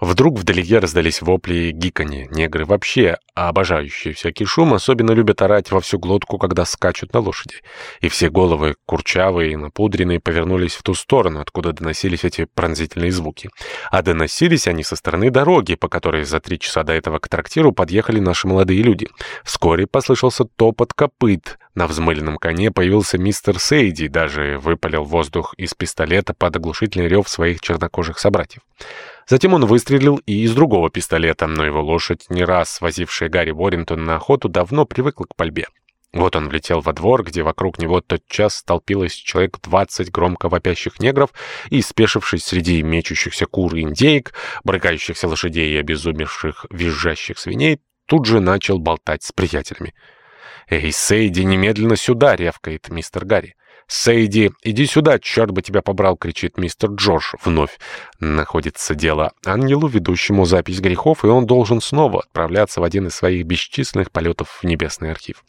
Вдруг вдалеке раздались вопли и гиканье. Негры вообще, обожающие всякий шум, особенно любят орать во всю глотку, когда скачут на лошади. И все головы, курчавые и напудренные, повернулись в ту сторону, откуда доносились эти пронзительные звуки. А доносились они со стороны дороги, по которой за три часа до этого к трактиру подъехали наши молодые люди. Вскоре послышался топот копыт. На взмыленном коне появился мистер Сейди, даже выпалил воздух из пистолета под оглушительный рев своих чернокожих собратьев. Затем он выстрелил и из другого пистолета, но его лошадь, не раз возившая Гарри Уоррингтон на охоту, давно привыкла к пальбе. Вот он влетел во двор, где вокруг него тотчас столпилось человек двадцать громко вопящих негров, и, спешившись среди мечущихся кур и индейк, брыкающихся лошадей и обезумевших визжащих свиней, тут же начал болтать с приятелями. «Эй, Сейди, немедленно сюда!» — рявкает мистер Гарри. «Сейди, иди сюда, черт бы тебя побрал!» — кричит мистер Джош. Вновь находится дело ангелу, ведущему запись грехов, и он должен снова отправляться в один из своих бесчисленных полетов в небесный архив.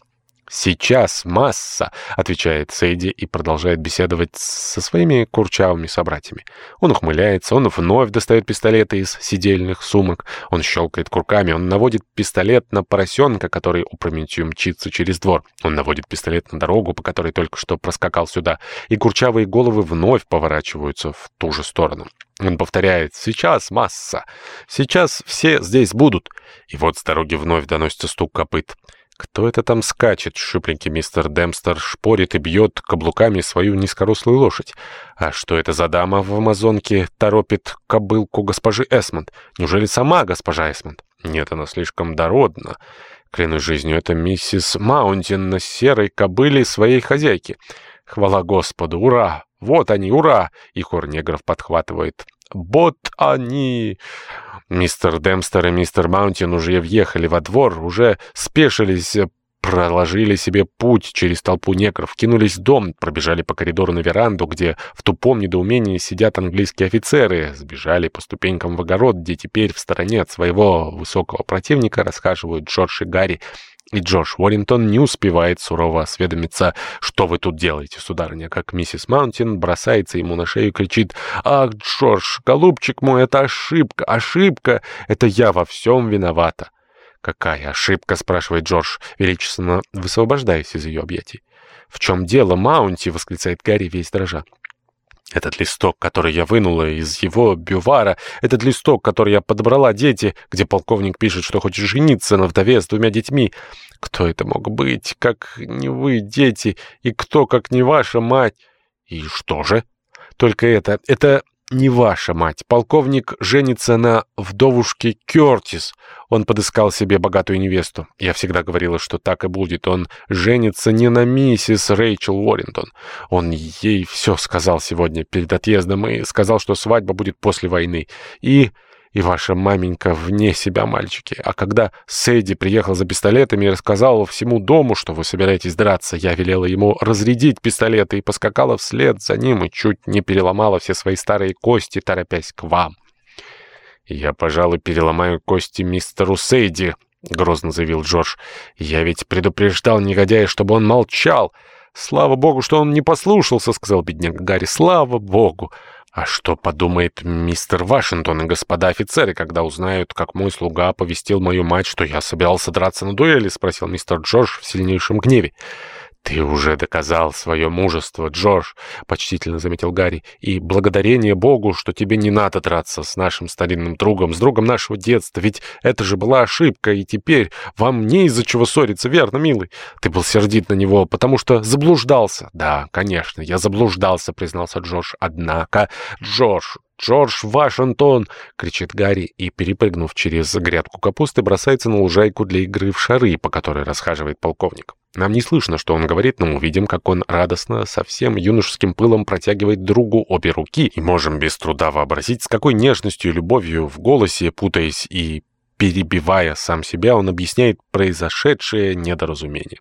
«Сейчас масса», — отвечает Сейди и продолжает беседовать со своими курчавыми собратьями. Он ухмыляется, он вновь достает пистолеты из сидельных сумок, он щелкает курками, он наводит пистолет на поросенка, который опрометью мчится через двор. Он наводит пистолет на дорогу, по которой только что проскакал сюда, и курчавые головы вновь поворачиваются в ту же сторону. Он повторяет «Сейчас масса! Сейчас все здесь будут!» И вот с дороги вновь доносится стук копыт. Кто это там скачет? Шипленький мистер Демстер шпорит и бьет каблуками свою низкорослую лошадь. А что это за дама в Амазонке торопит кобылку госпожи Эсмонд? Неужели сама госпожа Эсмонд? Нет, она слишком дородна. Клянусь жизнью, это миссис Маунтин на серой кобыле своей хозяйки. Хвала Господу! Ура! Вот они, ура! И хор негров подхватывает. Вот они! Мистер Демстер и мистер Маунтин уже въехали во двор, уже спешились, проложили себе путь через толпу негров, кинулись в дом, пробежали по коридору на веранду, где в тупом недоумении сидят английские офицеры, сбежали по ступенькам в огород, где теперь в стороне от своего высокого противника расхаживают Джордж и Гарри, и Джордж Уоррингтон не успевает сурово осведомиться, что вы тут делаете, сударыня, как миссис Маунтин бросается ему на шею и кричит «Ах, Джордж, голубчик мой, это ошибка, ошибка, это я во всем виновата». «Какая ошибка?» — спрашивает Джордж, величественно высвобождаясь из ее объятий. «В чем дело, Маунти?» — восклицает Гарри весь дрожа. Этот листок, который я вынула из его бювара, этот листок, который я подобрала дети, где полковник пишет, что хочет жениться на вдове с двумя детьми. Кто это мог быть, как не вы, дети, и кто, как не ваша мать? И что же? Только это, это не ваша мать. Полковник женится на вдовушке Кертис. Он подыскал себе богатую невесту. Я всегда говорила, что так и будет. Он женится не на миссис Рэйчел Уоррингтон. Он ей все сказал сегодня перед отъездом и сказал, что свадьба будет после войны. И... И ваша маменька вне себя, мальчики. А когда Сэдди приехал за пистолетами и рассказал всему дому, что вы собираетесь драться, я велела ему разрядить пистолеты и поскакала вслед за ним и чуть не переломала все свои старые кости, торопясь к вам. «Я, пожалуй, переломаю кости мистеру Сейди», — грозно заявил Джордж. «Я ведь предупреждал негодяя, чтобы он молчал. Слава богу, что он не послушался», — сказал бедняк Гарри. «Слава богу!» «А что подумает мистер Вашингтон и господа офицеры, когда узнают, как мой слуга оповестил мою мать, что я собирался драться на дуэли?» — спросил мистер Джордж в сильнейшем гневе. «Ты уже доказал свое мужество, Джордж», — почтительно заметил Гарри, «и благодарение Богу, что тебе не надо драться с нашим старинным другом, с другом нашего детства, ведь это же была ошибка, и теперь вам не из-за чего ссориться, верно, милый? Ты был сердит на него, потому что заблуждался». «Да, конечно, я заблуждался», — признался Джордж. «Однако, Джордж, «Джордж Вашингтон!» — кричит Гарри и, перепрыгнув через грядку капусты, бросается на лужайку для игры в шары, по которой расхаживает полковник. Нам не слышно, что он говорит, но мы видим, как он радостно, со всем юношеским пылом протягивает другу обе руки, и можем без труда вообразить, с какой нежностью и любовью в голосе, путаясь и перебивая сам себя, он объясняет произошедшее недоразумение.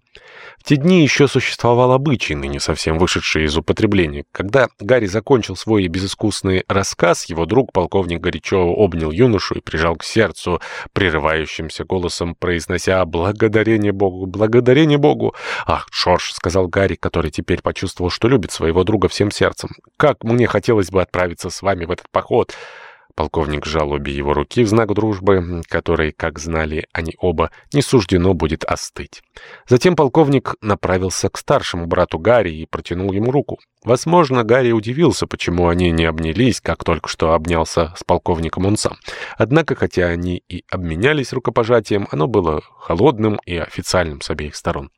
В те дни еще существовал обычай, ныне совсем вышедший из употребления. Когда Гарри закончил свой безыскусный рассказ, его друг, полковник горячо обнял юношу и прижал к сердцу, прерывающимся голосом произнося «Благодарение Богу! Благодарение Богу!» «Ах, Джордж!» — сказал Гарри, который теперь почувствовал, что любит своего друга всем сердцем. «Как мне хотелось бы отправиться с вами в этот поход!» Полковник сжал обе его руки в знак дружбы, которой, как знали они оба, не суждено будет остыть. Затем полковник направился к старшему брату Гарри и протянул ему руку. Возможно, Гарри удивился, почему они не обнялись, как только что обнялся с полковником он сам. Однако, хотя они и обменялись рукопожатием, оно было холодным и официальным с обеих сторон.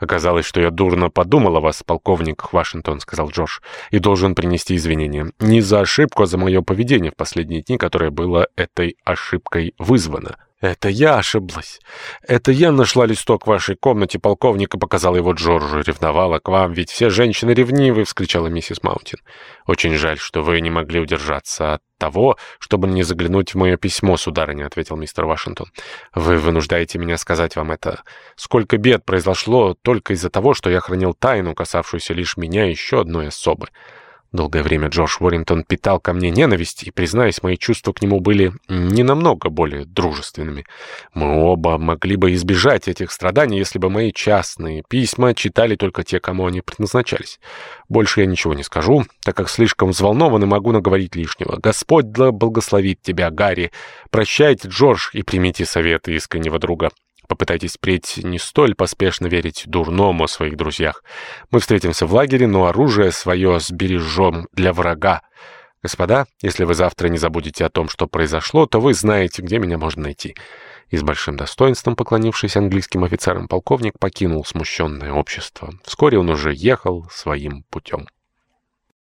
«Оказалось, что я дурно подумал о вас, полковник Вашингтон», — сказал Джош, — «и должен принести извинения. Не за ошибку, а за мое поведение в последние дни, которое было этой ошибкой вызвано». «Это я ошиблась. Это я нашла листок в вашей комнате, полковник, и показала его Джорджу. Ревновала к вам, ведь все женщины ревнивы!» — вскричала миссис Маунтин. «Очень жаль, что вы не могли удержаться от того, чтобы не заглянуть в мое письмо, сударыня», — ответил мистер Вашингтон. «Вы вынуждаете меня сказать вам это. Сколько бед произошло только из-за того, что я хранил тайну, касавшуюся лишь меня и еще одной особы». Долгое время Джордж Уоррингтон питал ко мне ненависть, и, признаюсь, мои чувства к нему были не намного более дружественными. Мы оба могли бы избежать этих страданий, если бы мои частные письма читали только те, кому они предназначались. Больше я ничего не скажу, так как слишком взволнован и могу наговорить лишнего. Господь благословит тебя, Гарри. Прощайте, Джордж, и примите советы искреннего друга. Попытайтесь впредь не столь поспешно верить дурному о своих друзьях. Мы встретимся в лагере, но оружие свое сбережем для врага. Господа, если вы завтра не забудете о том, что произошло, то вы знаете, где меня можно найти». И с большим достоинством, поклонившись английским офицерам, полковник покинул смущенное общество. Вскоре он уже ехал своим путем.